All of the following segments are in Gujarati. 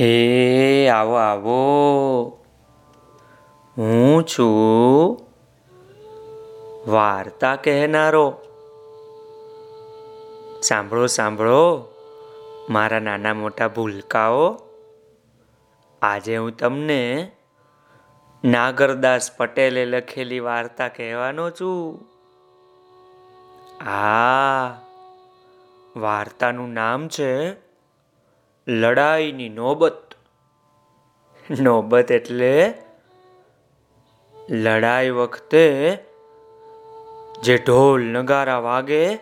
એ આવો આવો. હું છું વાર્તા કહેનારો. સાંભળો સાંભળો. મારા નાના મોટા ભૂલકાઓ, આજે હું તમને નાગરદાસ પટેલે લખેલી વાર્તા કહેવાનો છું. આ વાર્તાનું નામ છે લડાઈની નોબત. નોબત એટલે લડાઈ વખતે જે ઢોલ નગારા વાગે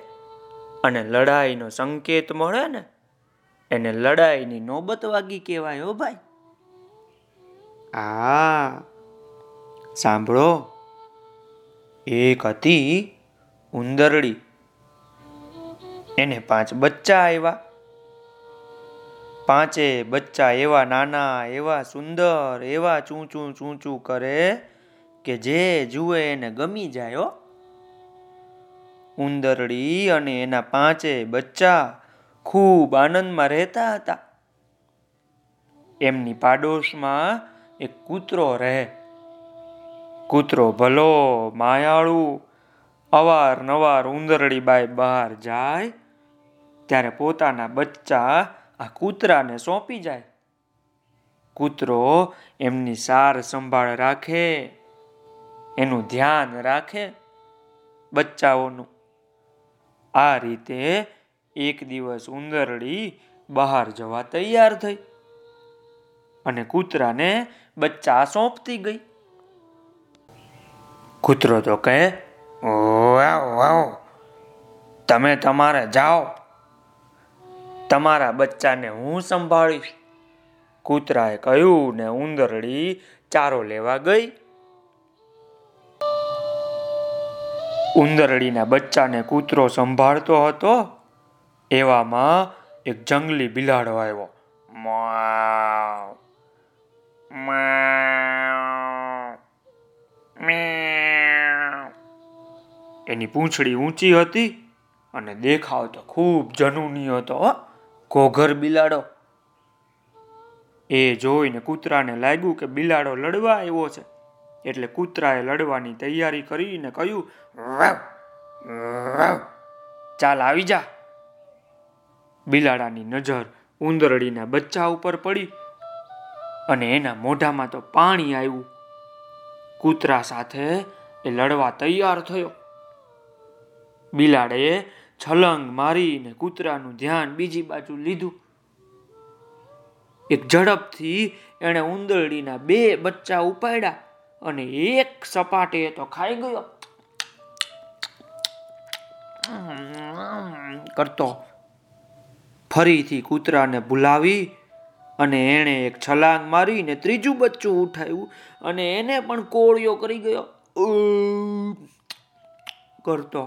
અને લડાઈનો સંકેત મળે ને, એને લડાઈની નોબત વાગી કહેવાય હો ભાઈ. આ સાંભળો, એક હતી ઉંદરડી. એને પાંચ બચ્ચા આવ્યા પાંચે બચ્ચા એવા નાના, એવા સુંદર, એવા ચૂંચું ચૂંચું કરે કે જે જુએ એને ગમી જાય ઉંદરડી અને એના પાંચે બચ્ચા ખૂબ આનંદમાં રહેતા હતા. એમની પાડોશમાં એક કૂતરો રહે. કૂતરો ભલો, માયાળુ, અવારનવાર ઉંદરડી બાય બહાર જાય. ત્યારે પોતાના બચ્ચા આ કૂતરાને સોંપી જાય. કૂતરો એમની સાર સંભાળ રાખે, એનું ધ્યાન રાખે, બચ્ચાઓનું. આ રીતે એક દિવસ ઉંદરડી બહાર જવા તૈયાર થઈ અને કૂતરાને બચ્ચા સોંપતી ગઈ. કૂતરો તો કહે તમે તમારે જાઓ તમારા બચ્ચાને હું સંભાળીશ. કૂતરાએ કહ્યું ને ઉંદરડી ચારો લેવા ગઈ. ઉંદરડીના બચ્ચાને કૂતરો સંભાળતો હતો. એવામાં એક જંગલી બિલાડો આવ્યો. એની પૂંછડી ઊંચી હતી અને દેખાવ તો ખૂબ જનૂની હતો ઘોઘર બિલાડો. એ જોઈને કૂતરાને લાગ્યું કે બિલાડો લડવા આવ્યો છે. એટલે કૂતરાએ લડવાની તૈયારી કરીને કહ્યું ચાલ આવી જા. બિલાડાની નજર ઉંદરડીના બચ્ચા ઉપર પડી અને એના મોઢામાં તો પાણી આવ્યું. કૂતરા સાથે એ લડવા તૈયાર થયો. બિલાડે છલંગ મારીને કૂતરાનું ધ્યાન બીજી બાજુ લીધું. એક ઝડપથી એણે ઉંદરડીના બે બચ્ચા ઉપાડ્યા અને એક સપાટે તો ખાઈ ગયો. કરતો ફરીથી કૂતરાને ભૂલાવી અને એણે એક છલાંગ મારીને ત્રીજું બચ્ચું ઉઠાવ્યું અને એને પણ કોળિયો કરી ગયો. કરતો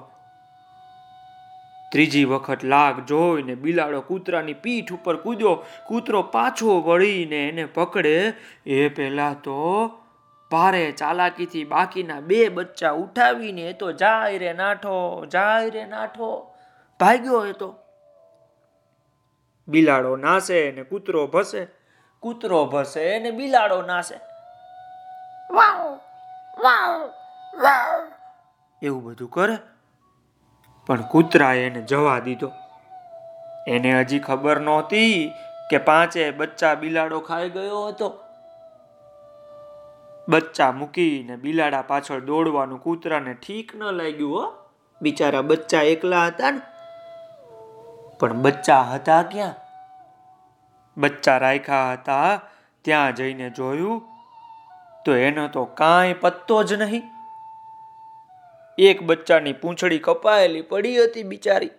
ત્રીજી વખત લાગ જોઈને બિલાડો કૂતરાની પીઠ ઉપર કૂદ્યો. કૂતરો પાછો વળીને એને પકડે. એ પહેલા તો ભારે ચાલાકીથી બાકીના બે બચ્ચા ઉઠાવીને એ તો જાય રે નાઠો, જાય રે નાઠો. ભાગ્યો એ તો. બિલાડો નાસે ને કૂતરો ભસે. કૂતરો ભસે ને બિલાડો નાસે. વાવ વાવ વાવ. એવું બધું કરે. પણ કૂતરાએ એને જવા દીધો. એને હજી ખબર નહોતી કે પાંચે બચ્ચા બિલાડો ખાઈ ગયો હતો. બચ્ચા મૂકીને બિલાડા પાછળ દોડવાનું કૂતરાને ઠીક ન લાગ્યું હો. બિચારા બચ્ચા એકલા હતા ને. પણ બચ્ચા હતા ક્યાં? બચ્ચા રાખ્યા હતા ત્યાં જઈને જોયું તો એનો તો કાંઈ પત્તો જ નહીં. એક બચ્ચાની પૂંછડી કપાયેલી પડી હતી બિચારી.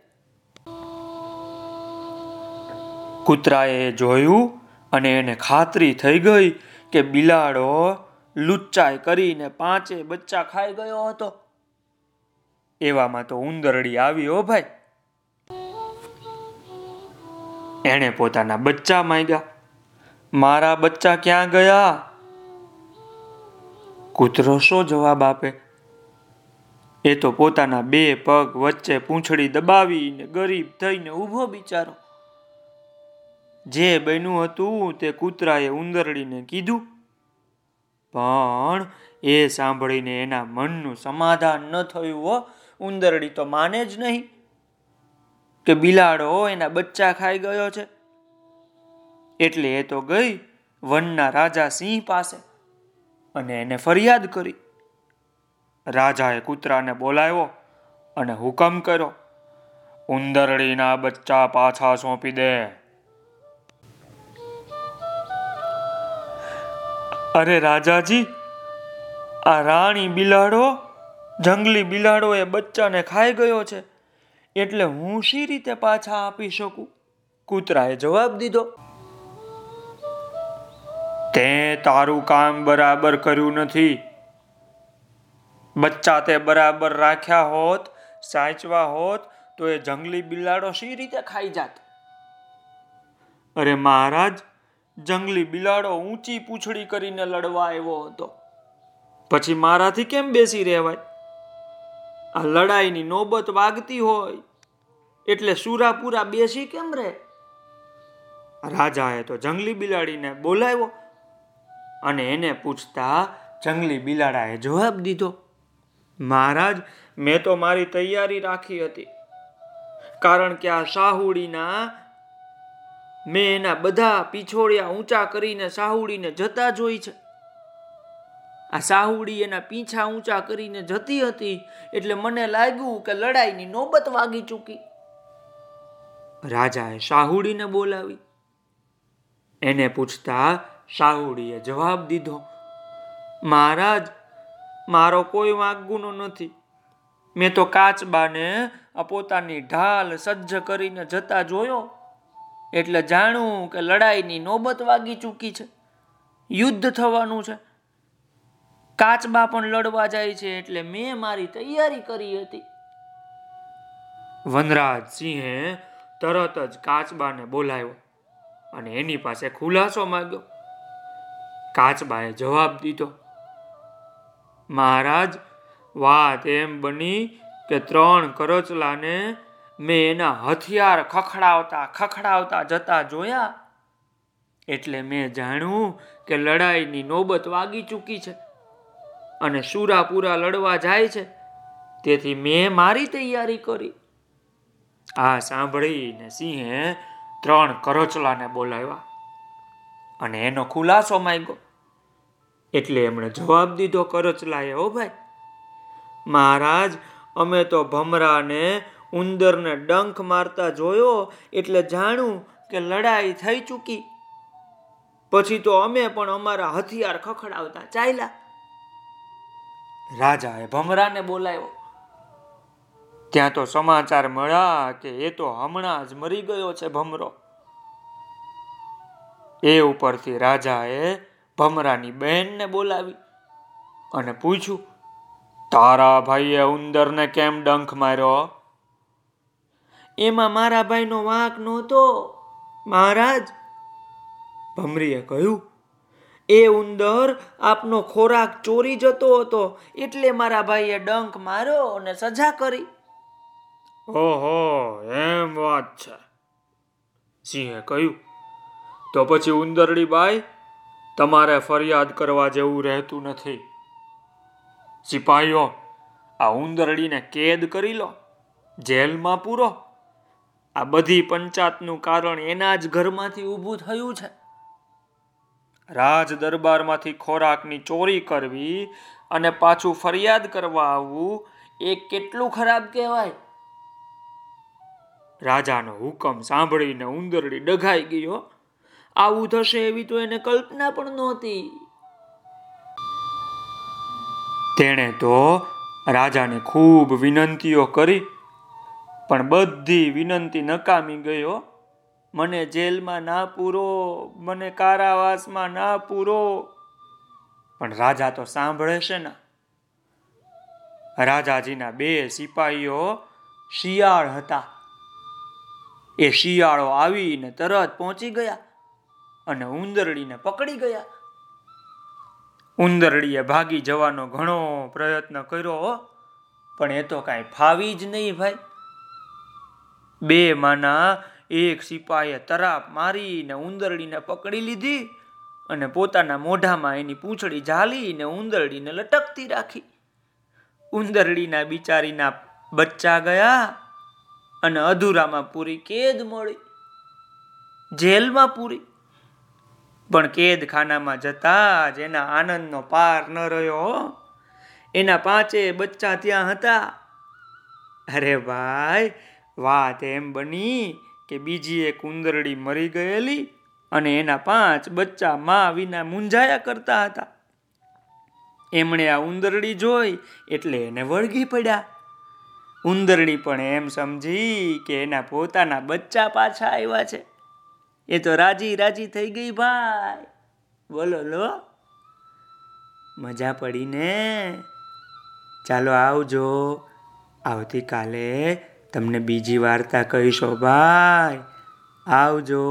કૂતરાએ જોયું અને એને ખાતરી થઈ ગઈ કે બિલાડો લુચ્ચાઈ કરીને પાંચે બચ્ચા ખાઈ ગયો હતો. એવામાં તો ઉંદરડી આવી હો ભાઈ. એણે પોતાના બચ્ચા માંગ્યા. મારા બચ્ચા ક્યાં ગયા? કૂતરો શો જવાબ આપે? એ તો પોતાના બે પગ વચ્ચે પૂંછડી દબાવીને ગરીબ થઈને ઊભો બિચારો. જે બન્યું હતું તે કૂતરાએ ઉંદરડીને કીધું, પણ એ સાંભળીને એના મનનું સમાધાન ન થયું હો, ઉંદરડી તો માને જ નહીં કે બિલાડો એના બચ્ચા ખાઈ ગયો છે. એટલે એ તો ગઈ વનના રાજા સિંહ પાસે અને એને ફરિયાદ કરી. રાજાએ કૂતરાને બોલાવ્યો અને હુકમ કર્યો, ઉંદરડીના બચ્ચા પાછા સોંપી દે. અરે રાજાજી, આ રાણી બિલાડો, જંગલી બિલાડો એ બચ્ચાને ખાઈ ગયો છે, એટલે હું શી રીતે પાછા આપી શકું? કૂતરાએ જવાબ દીધો, તે તારું કામ બરાબર કર્યું નથી. બચ્ચા તે બરાબર રાખ્યા હોત, સાચવા હોત, તો એ જંગલી બિલાડો શી રીતે ખાઈ જાત? અરે મહારાજ, જંગલી બિલાડો ઊંચી પૂંછડી કરીને લડવા આવ્યો હતો. પછી મારાથી કેમ બેસી રહેવાય? આ લડાઈની નોબત વાગતી હોય, એટલે સુરાપુરા બેસી કેમ રહે? રાજાએ તો જંગલી બિલાડીને બોલાવ્યો અને એને પૂછતા જંગલી બિલાડાએ જવાબ દીધો મહારાજ, મેં તો મારી તૈયારી રાખી હતી. કારણ કે આ સાહુડીના, મેં એના બધા પીછોડિયા ઊંચા કરીને સાહુડીને જતા જોઈ છે. આ સાહુડી એના પીછા ઊંચા કરીને જતી હતી એટલે મને લાગ્યું કે લડાઈની નોબત વાગી ચૂકી. રાજાએ સાહુડીને બોલાવી. એને પૂછતા સાહુડીએ જવાબ દીધો, મહારાજ મારો કોઈ વાંક ગુનો નથી. મેં તો કાચબાને પોતાની ઢાલ સજ્જ કરીને જતા જોયો. એટલે જાણું કે લડાઈની નોબત વાગી ચૂકી છે. યુદ્ધ થવાનું છે. કાચબા પણ લડવા જાય છે એટલે મેં મારી તૈયારી કરી હતી. વનરાજ સિંહે તરત જ કાચબાને બોલાવ્યો અને એની પાસે ખુલાસો માંગ્યો. કાચબાએ જવાબ દીધો. મહારાજ, વાત એમ બની કે ત્રણ કરચલાને મેં એના હથિયાર ખખડાવતા ખખડાવતા જતા જોયા. એટલે મેં જાણ્યું કે લડાઈની નોબત વાગી ચૂકી છે અને સુરાપુરા લડવા જાય છે. તેથી મેં મારી તૈયારી કરી. આ સાંભળીને સિંહે ત્રણ કરચલાને બોલાવ્યા અને એનો ખુલાસો માંગ્યો. એટલે એમણે જવાબ દીધો કરચલાએ, હો ભાઈ, મહારાજ, અમે તો ભમરાને ઉંદરને ડંખ મારતા જોયો એટલે જાણું કે લડાઈ થઈ ચૂકી. પછી તો અમે પણ અમારા હથિયાર ખખડાવતા ચાલ્યા. રાજાએ ભમરાને બોલાવ્યો, ત્યાં તો સમાચાર મળ્યા કે એ તો હમણાં જ મરી ગયો છે ભમરો. એ ઉપરથી રાજાએ ભમરાની બહેનને બોલાવી અને પૂછ્યું, તારા ભાઈએ ઉંદરને કેમ ડંખ માર્યો? એમાં મારા ભાઈનો વાંક નહોતો, મહારાજ. ભમરીએ કહ્યું, એ ઉંદર આપનો ખોરાક ચોરી જતો હતો, એટલે મારા ભાઈએ ડંખ માર્યો અને સજા કરી. ઓહો, એમ વાત છે. સિંહે કહ્યું, તો પછી ઉંદરડી બાઈ તમારે ફરિયાદ કરવા જેવું રહેતું નથી. સિપાહીઓ, આ ઉંદરડીને કેદ કરી લો, જેલમાં પૂરો. આ બધી પંચાતનું કારણ એના જ ઘરમાંથી ઊભું થયું છે. રાજ દરબારમાંથી ખોરાકની ચોરી કરવી અને પાછું ફરિયાદ કરવા આવવું એ કેટલું ખરાબ કહેવાય? રાજાનો હુકમ સાંભળીને ઉંદરડી ડઘાઈ ગયો આવું થશે એવી તો એને કલ્પના પણ નહોતી. તેણે તો રાજાને ખૂબ વિનંતીઓ કરી, પણ બધી વિનંતી નકામી ગયો મને જેલમાં ના પૂરો, મને કારાવાસમાં ના પૂરો. પણ રાજા તો સાંભળે છે ને. રાજાજીના બે સિપાહીઓ શિયાળ હતા. એ શિયાળો આવીને તરત પહોંચી ગયા. અને ઉંદરડીને પકડી ગયા. ઉંદરડીએ ભાગી જવાનો ઘણો પ્રયત્ન કર્યો પણ એ તો કાંઈ ફાવી જ નહીં ભાઈ. બે માના એક સિપાહીએ તરાપ મારીને ઉંદરડીને પકડી લીધી અને પોતાના મોઢામાં એની પૂંછડી ઝાલીને ઉંદરડીને લટકતી રાખી. ઉંદરડીના બિચારીના બચ્ચા ગયા અને અધૂરામાં પૂરી કેદ મળી. જેલમાં પૂરી. પણ કેદખાનામાં જતા જ એના આનંદનો પાર ન રહ્યો એના પાંચે બચ્ચા ત્યાં હતા. અરે ભાઈ, વાત એમ બની કે બીજી એક ઉંદરડી મરી ગયેલી અને એના પાંચ બચ્ચા મા વિના મૂંઝાયા કરતા હતા. એમણે આ ઉંદરડી જોઈ એટલે એને વળગી પડ્યા. ઉંદરડી પણ એમ સમજી કે એના પોતાના બચ્ચા પાછા આવ્યા છે. એ તો રાજી રાજી થઈ ગઈ ભાઈ. બોલો, લો. મજા પડી ને? ચાલો આવજો. આવતીકાલે તમને બીજી વાર્તા કહીશો ભાઈ. આવજો.